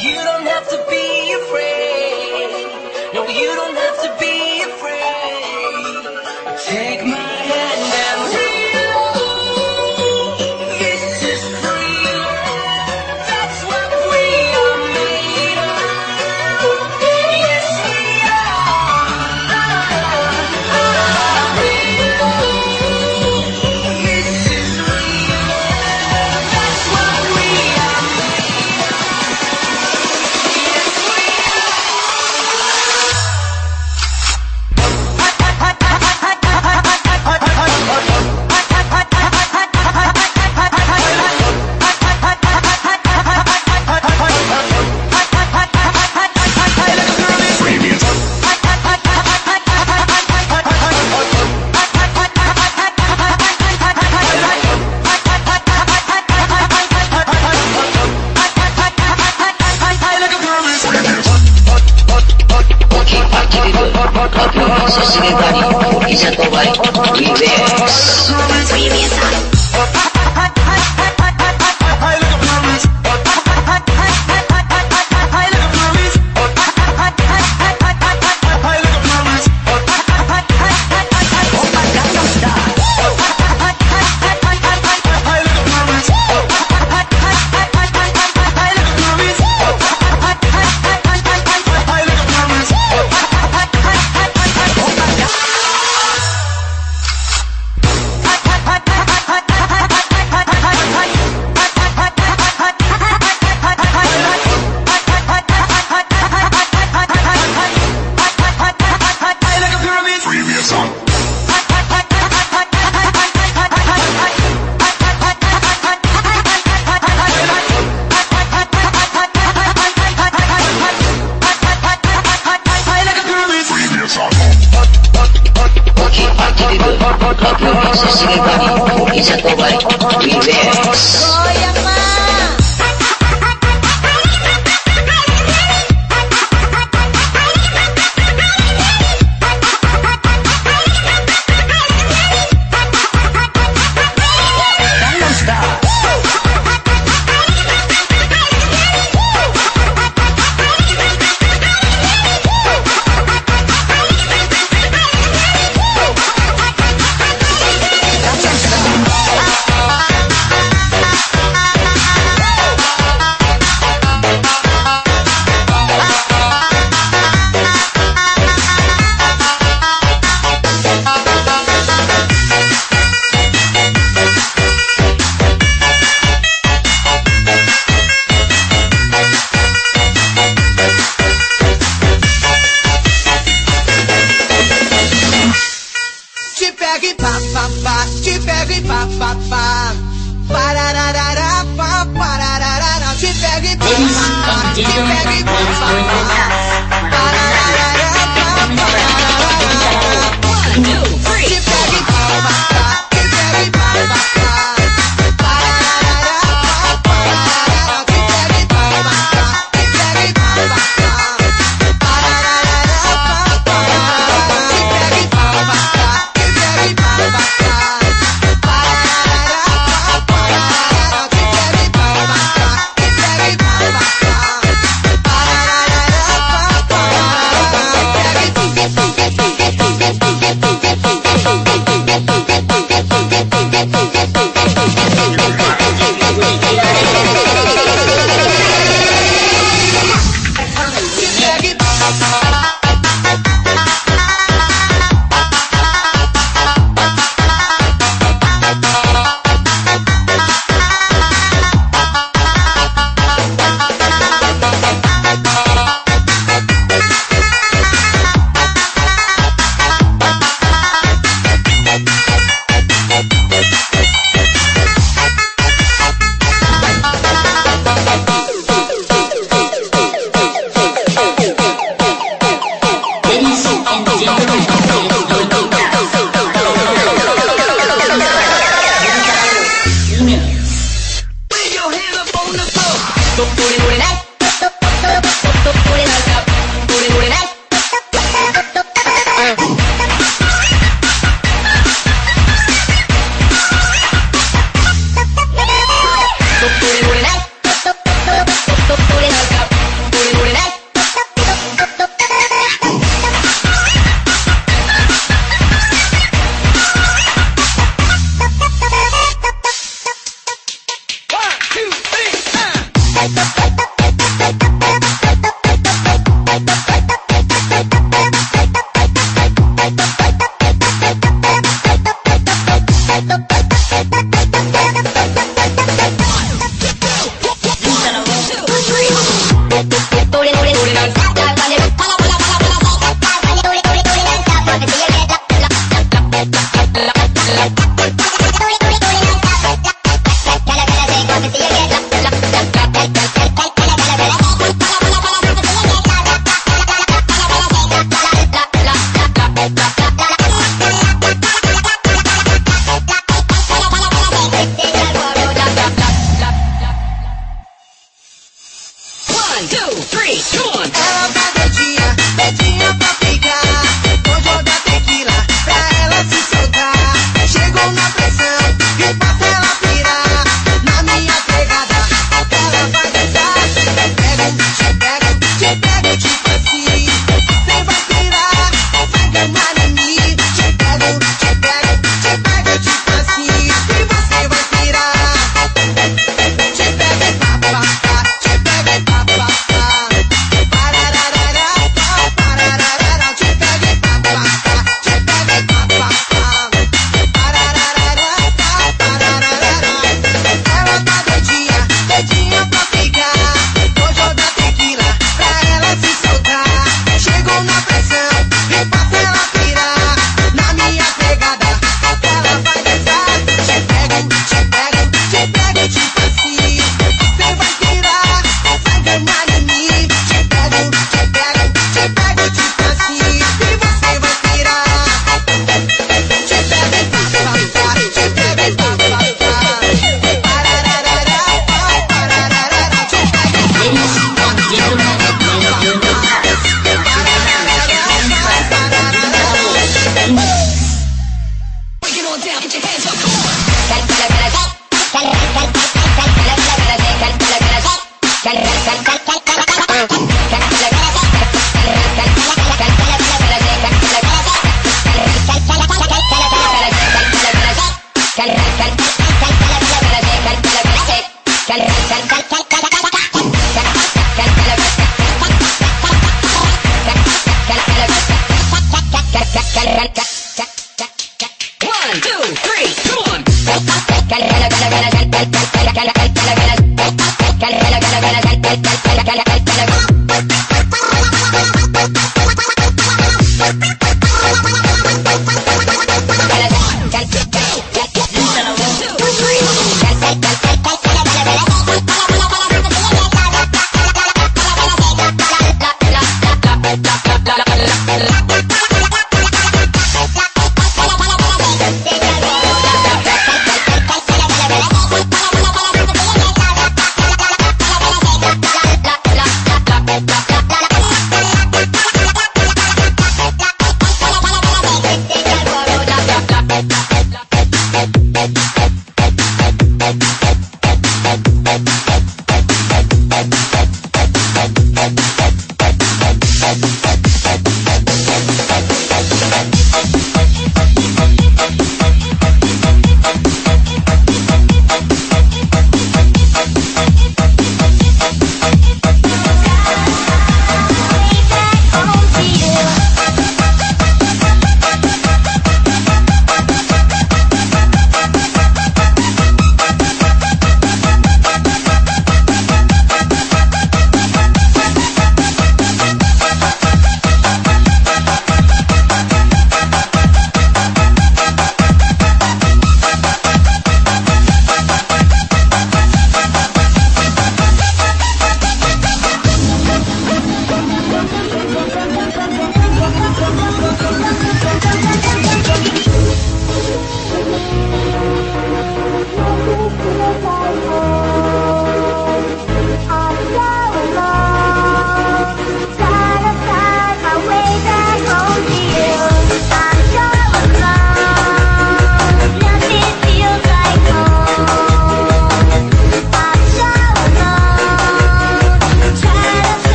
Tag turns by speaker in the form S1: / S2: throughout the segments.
S1: Oh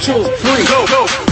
S2: two, three,
S1: go, go.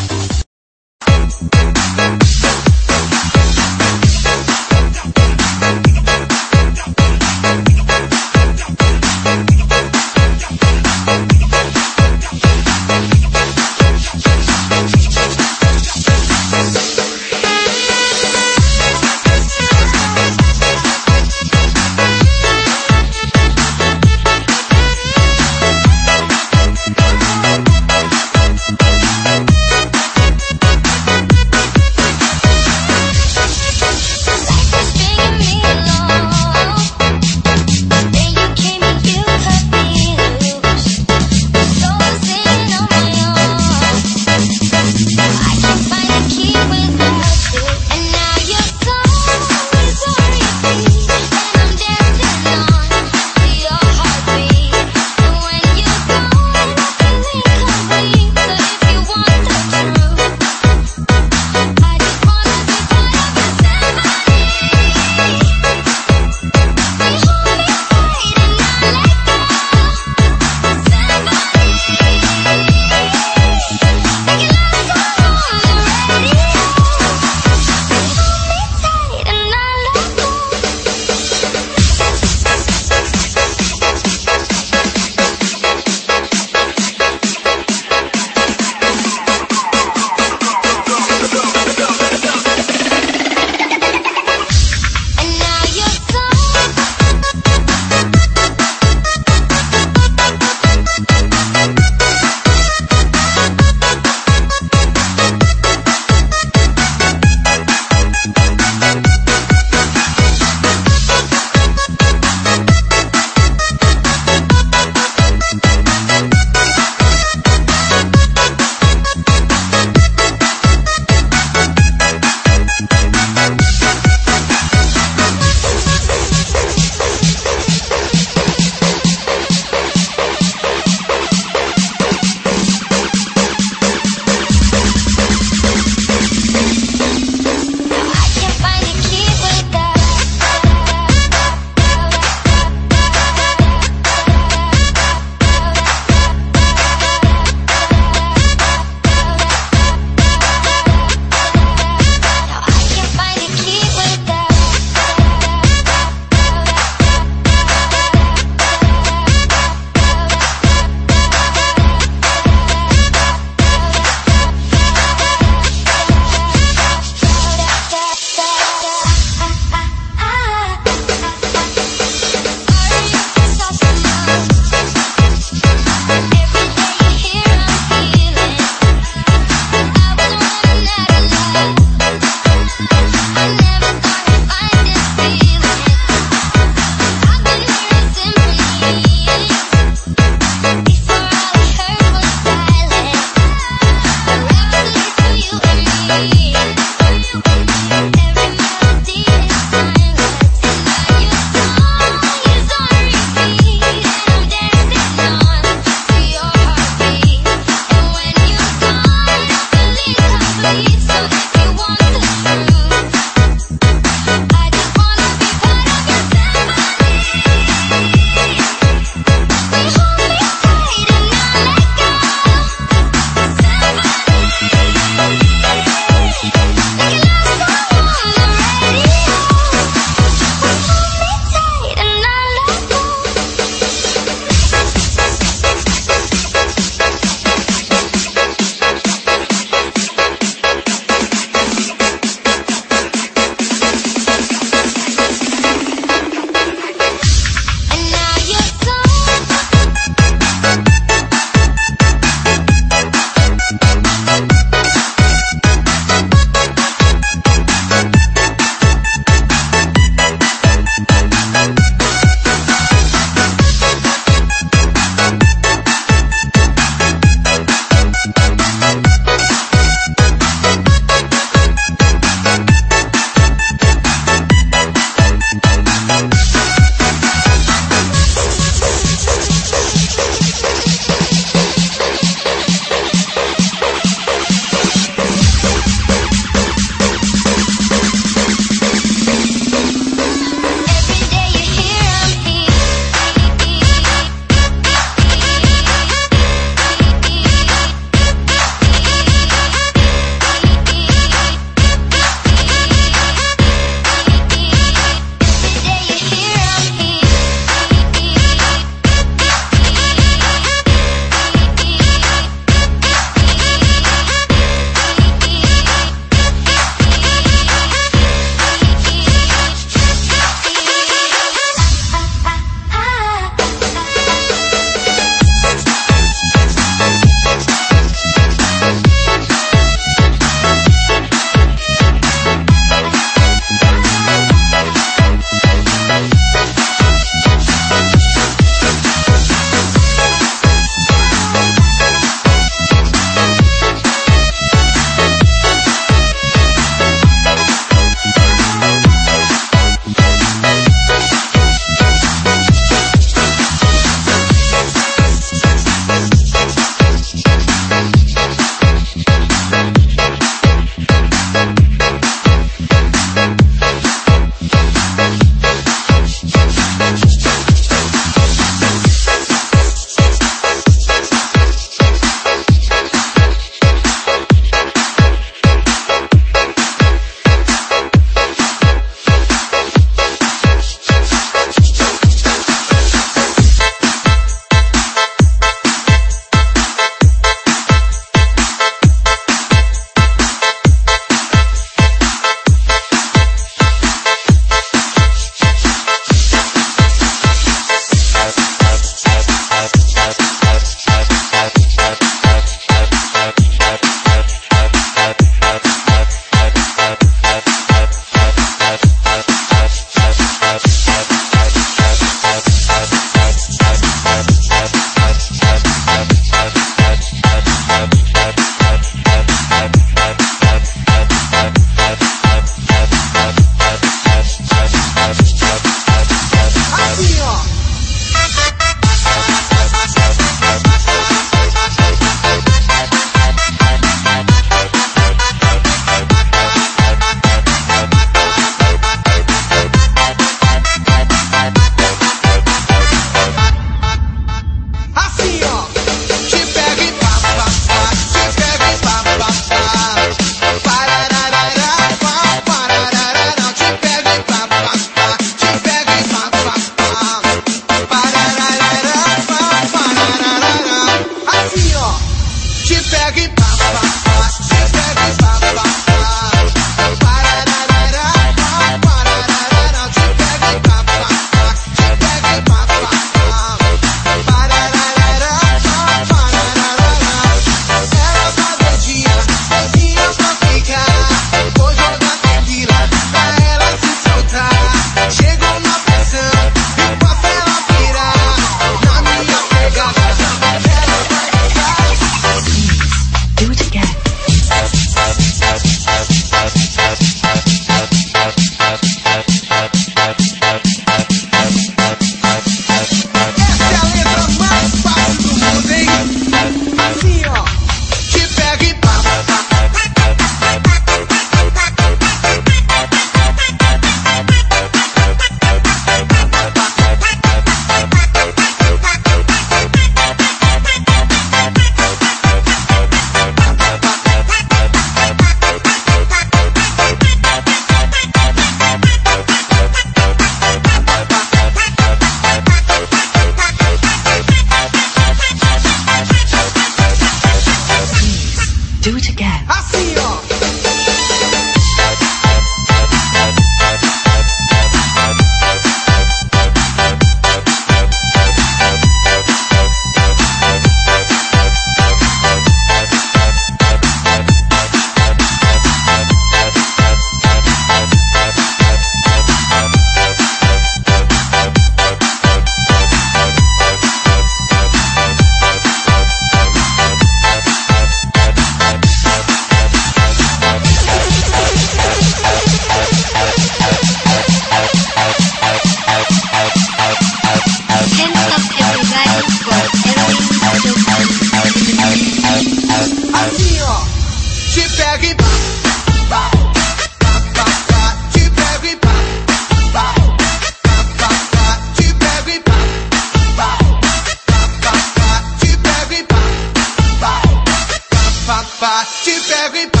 S3: keep everybody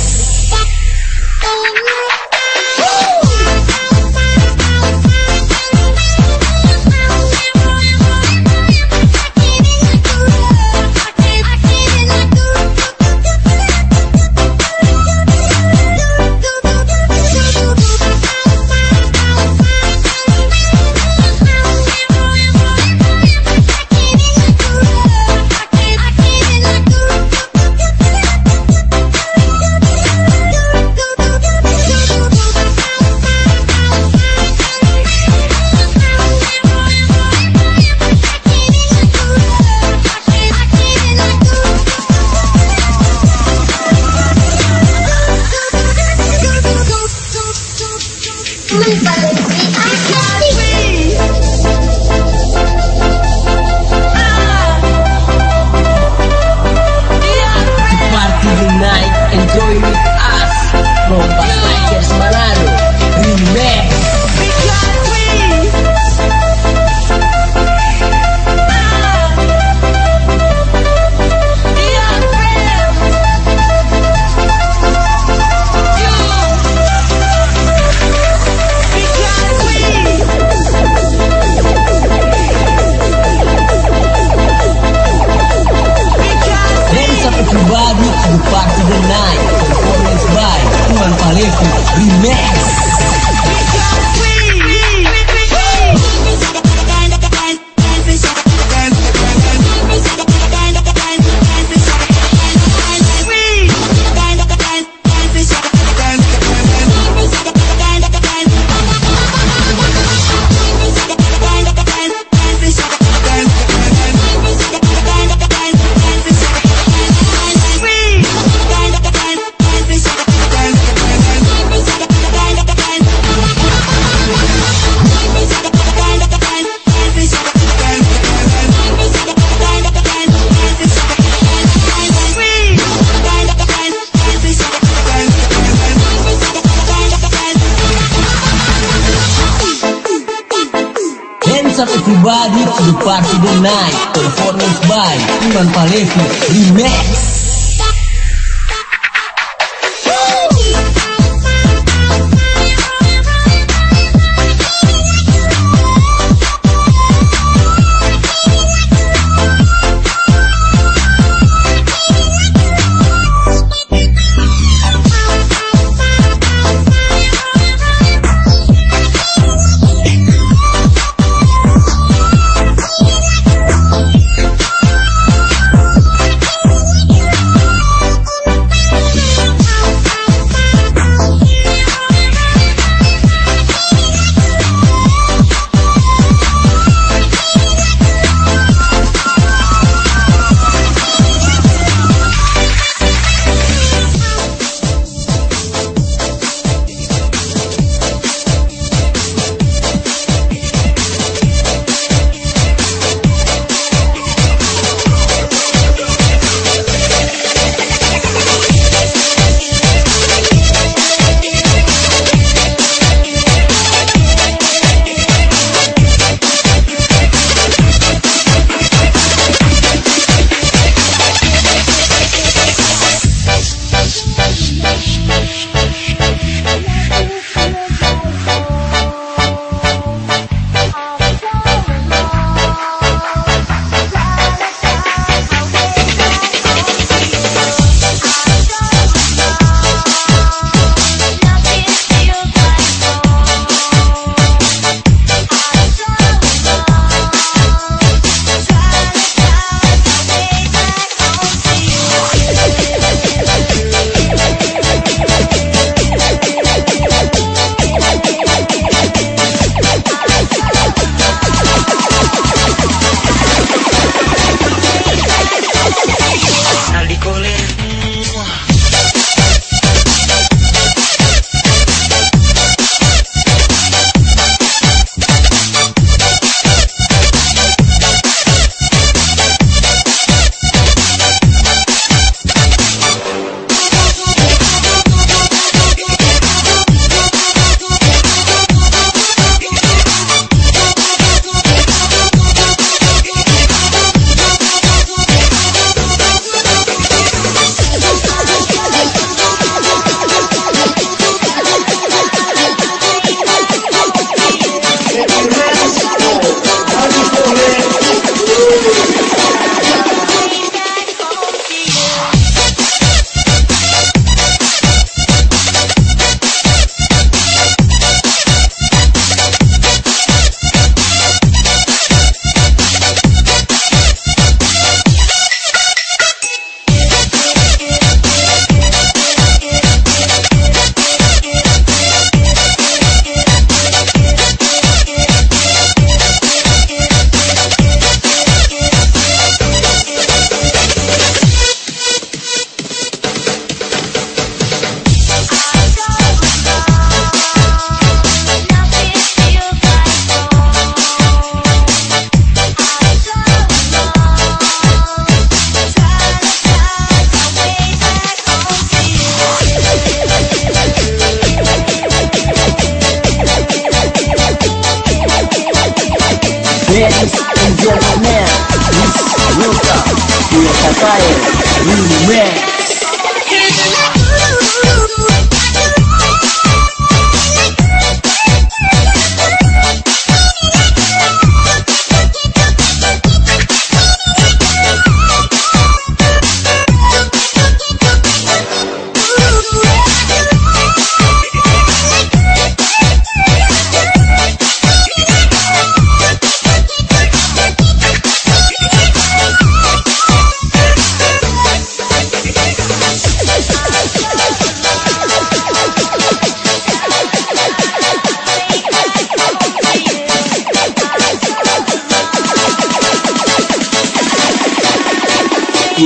S4: Remix by Iman Palevi Remix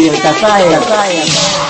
S1: Yeah,